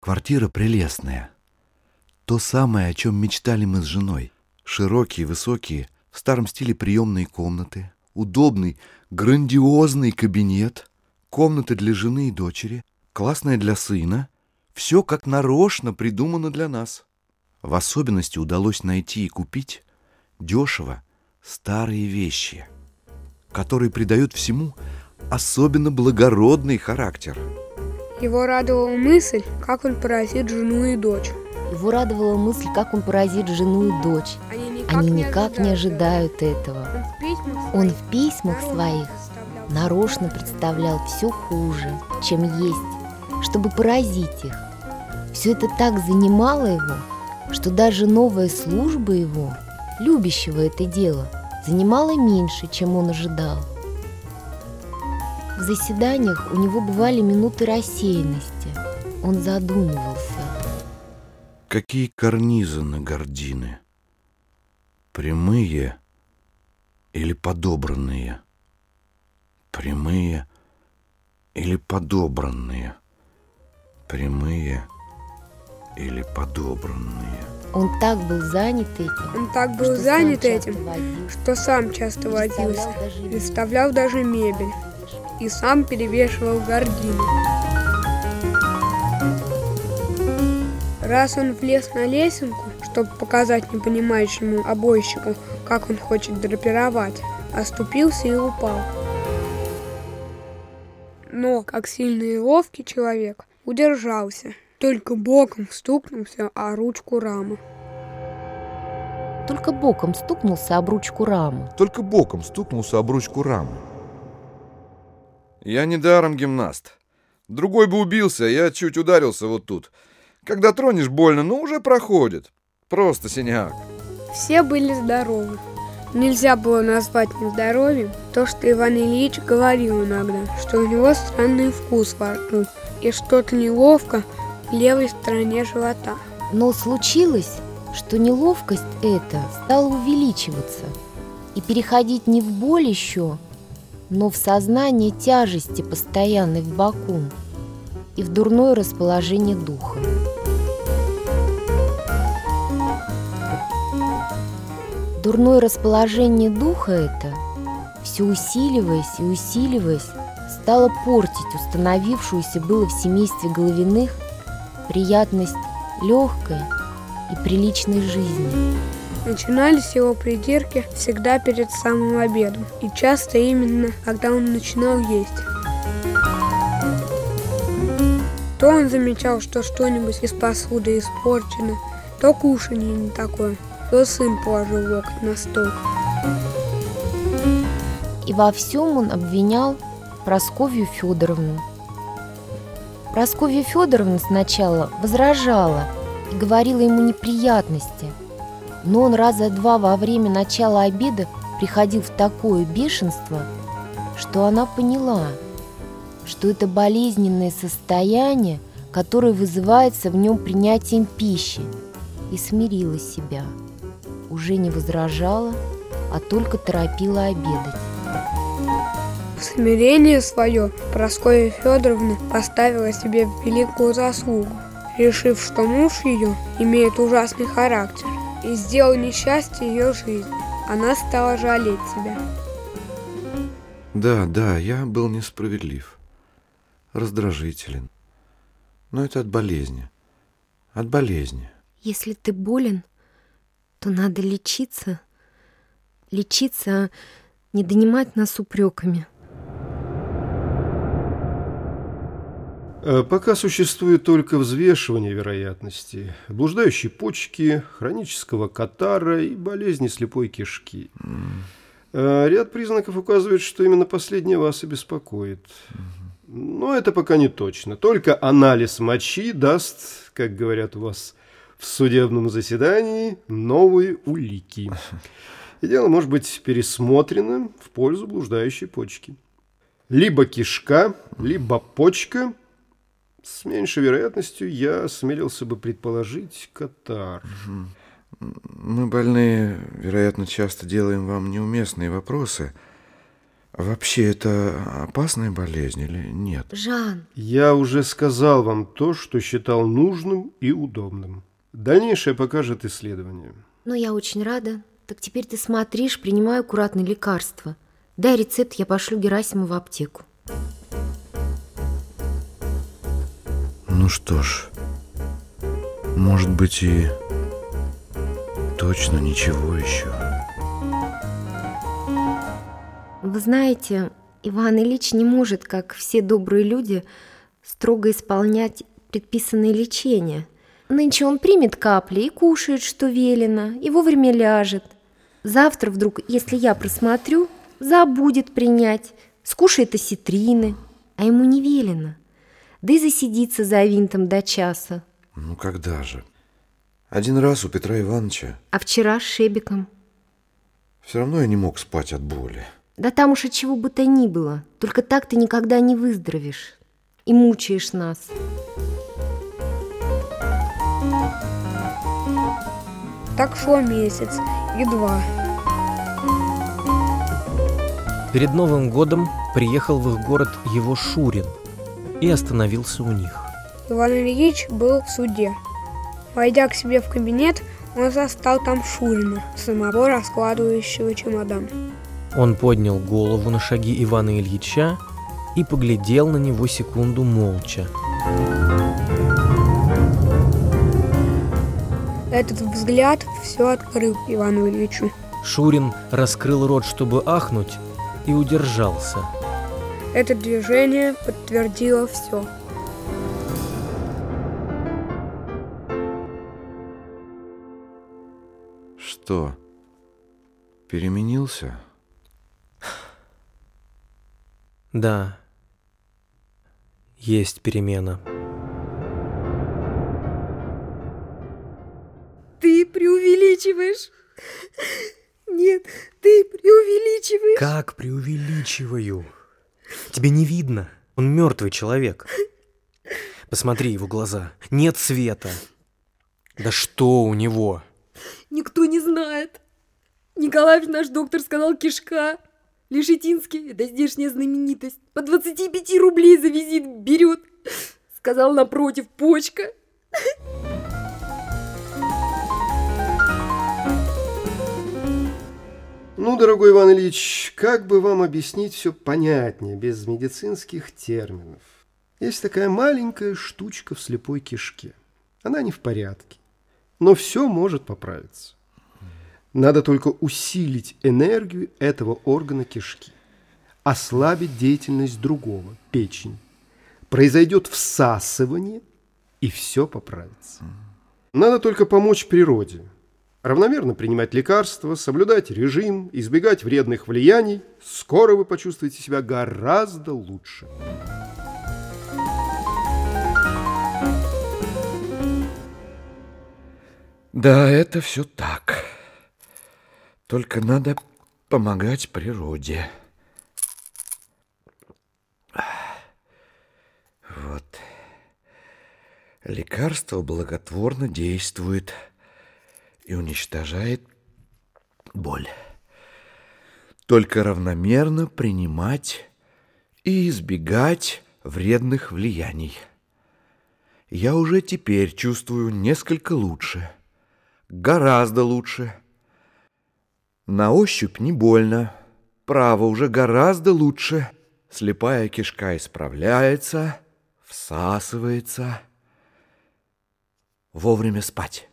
Квартира прелестная. То самое, о чем мечтали мы с женой. Широкие, высокие, в старом стиле приемные комнаты, удобный, грандиозный кабинет, комнаты для жены и дочери, классная для сына. Все как нарочно придумано для нас. В особенности удалось найти и купить дешево старые вещи, которые придают всему особенно благородный характер. Его радовала мысль, как он поразит жену и дочь. Его радовала мысль, как он поразит жену и дочь. Они никак, Они никак не ожидают этого. Он в письмах Он в письмах своих нарочно представлял все хуже, чем есть, чтобы поразить их. Все это так занимало его, что даже новая служба его, любящего это дело, занимала меньше, чем он ожидал. В заседаниях у него бывали минуты рассеянности. Он задумывался. Какие карнизы на гордины? Прямые или подобранные? Прямые или подобранные? Прямые или подобранные? Он так был занят этим, Он так был занят этим, что сам часто водился, переставлял даже мебель и сам перевешивал гардины. Раз он влез на лесенку, чтобы показать непонимающему обойщику, как он хочет драпировать, оступился и упал. Но, как сильный и ловкий человек, удержался, только боком стукнулся о ручку рамы. Только боком стукнулся об ручку рамы. Только боком стукнулся об ручку рамы. Я недаром гимнаст. Другой бы убился, я чуть ударился вот тут. Когда тронешь больно, но уже проходит. Просто синяк. Все были здоровы. Нельзя было назвать нездоровьем то, что Иван Ильич говорил иногда, что у него странный вкус во рту и что-то неловко в левой стороне живота. Но случилось, что неловкость эта стала увеличиваться и переходить не в боль еще, но в сознание тяжести постоянной в боку и в дурное расположение духа. Дурное расположение духа это, все усиливаясь и усиливаясь, стало портить установившуюся было в семействе Головиных приятность легкой и приличной жизни. Начинались его придирки всегда перед самым обедом, и часто именно, когда он начинал есть. То он замечал, что что-нибудь из посуды испорчено, то кушанье не такое, то сын положил локоть на стол. И во всем он обвинял Просковью Федоровну. Просковья Федоровна сначала возражала и говорила ему неприятности, но он раза два во время начала обеда приходил в такое бешенство, что она поняла, что это болезненное состояние, которое вызывается в нем принятием пищи, и смирила себя. Уже не возражала, а только торопила обедать. В смирение свое Прасковья Федоровна поставила себе великую заслугу, решив, что муж ее имеет ужасный характер и сделал несчастье ее жизни. Она стала жалеть себя. Да, да, я был несправедлив. Раздражителен. Но это от болезни. От болезни. Если ты болен, то надо лечиться. Лечиться, а не донимать нас упреками. Пока существует только взвешивание вероятности, блуждающие почки, хронического катара и болезни слепой кишки. Э, Ряд признаков указывает, что именно последнее вас и беспокоит. Но это пока не точно. Только анализ мочи даст, как говорят у вас в судебном заседании, новые улики. И дело может быть пересмотрено в пользу блуждающей почки. Либо кишка, либо почка. С меньшей вероятностью я осмелился бы предположить катар. Мы, больные, вероятно, часто делаем вам неуместные вопросы. Вообще, это опасная болезнь или нет? Жан, Я уже сказал вам то, что считал нужным и удобным. Дальнейшее покажет исследование. ну я очень рада. Так теперь ты смотришь, принимай аккуратно лекарства. Дай рецепт, я пошлю Герасиму в аптеку. Ну что ж, может быть и точно ничего еще. Вы знаете, Иван Ильич не может, как все добрые люди, строго исполнять предписанное лечение. Нынче он примет капли и кушает, что велено, и вовремя ляжет. Завтра вдруг, если я просмотрю, забудет принять, скушает осетрины, а ему не велено. Да и засидится за винтом до часа. Ну когда же? Один раз у Петра Ивановича А вчера с Шебиком. все равно я не мог спать от боли. Да там уж от чего бы то ни было. Только так ты никогда не выздоровеешь. И мучаешь нас. Так шло месяц и два. Перед Новым годом приехал в их город его Шурин и остановился у них. Иван Ильич был в суде. Войдя к себе в кабинет, он застал там Шурина, самого раскладывающего чемодан. Он поднял голову на шаги Ивана Ильича и поглядел на него секунду молча. Этот взгляд все открыл Ивану Ильичу. Шурин раскрыл рот, чтобы ахнуть, и удержался. Это движение подтвердило все. Что, переменился? Да, есть перемена. Ты преувеличиваешь. Нет, ты преувеличиваешь. Как преувеличиваю? Тебе не видно? Он мертвый человек. Посмотри его глаза. Нет света. Да что у него? Никто не знает. Николаевич наш доктор сказал кишка. Лешетинский, это здешняя знаменитость, по 25 рублей за визит берет. Сказал напротив, почка. Ну, дорогой Иван Ильич, как бы вам объяснить все понятнее, без медицинских терминов? Есть такая маленькая штучка в слепой кишке. Она не в порядке, но все может поправиться. Надо только усилить энергию этого органа кишки, ослабить деятельность другого, печень. Произойдет всасывание, и все поправится. Надо только помочь природе. Равномерно принимать лекарства, соблюдать режим, избегать вредных влияний. Скоро вы почувствуете себя гораздо лучше. Да, это все так. Только надо помогать природе. Вот. Лекарство благотворно действует и уничтожает боль. Только равномерно принимать и избегать вредных влияний. Я уже теперь чувствую несколько лучше, гораздо лучше. На ощупь не больно, право уже гораздо лучше. Слепая кишка исправляется, всасывается. Вовремя спать.